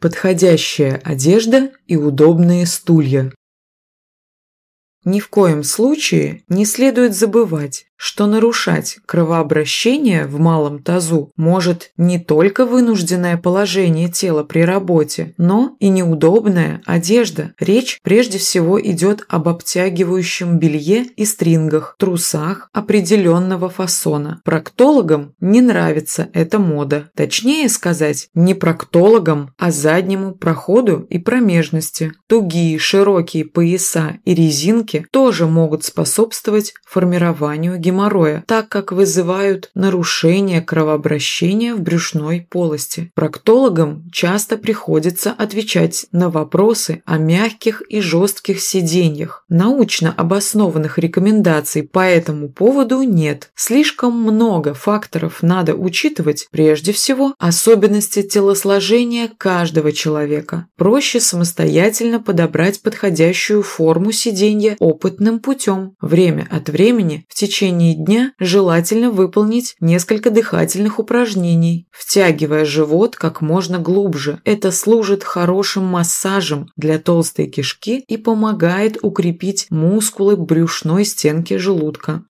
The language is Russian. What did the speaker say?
Подходящая одежда и удобные стулья. Ни в коем случае не следует забывать, что нарушать кровообращение в малом тазу может не только вынужденное положение тела при работе, но и неудобная одежда. Речь прежде всего идет об обтягивающем белье и стрингах, трусах определенного фасона. Проктологам не нравится эта мода. Точнее сказать, не проктологам, а заднему проходу и промежности. Тугие широкие пояса и резинки тоже могут способствовать формированию геморроя, так как вызывают нарушение кровообращения в брюшной полости. Проктологам часто приходится отвечать на вопросы о мягких и жестких сиденьях. Научно обоснованных рекомендаций по этому поводу нет. Слишком много факторов надо учитывать, прежде всего особенности телосложения каждого человека. Проще самостоятельно подобрать подходящую форму сиденья опытным путем. Время от времени в течение течение дня желательно выполнить несколько дыхательных упражнений, втягивая живот как можно глубже. Это служит хорошим массажем для толстой кишки и помогает укрепить мускулы брюшной стенки желудка.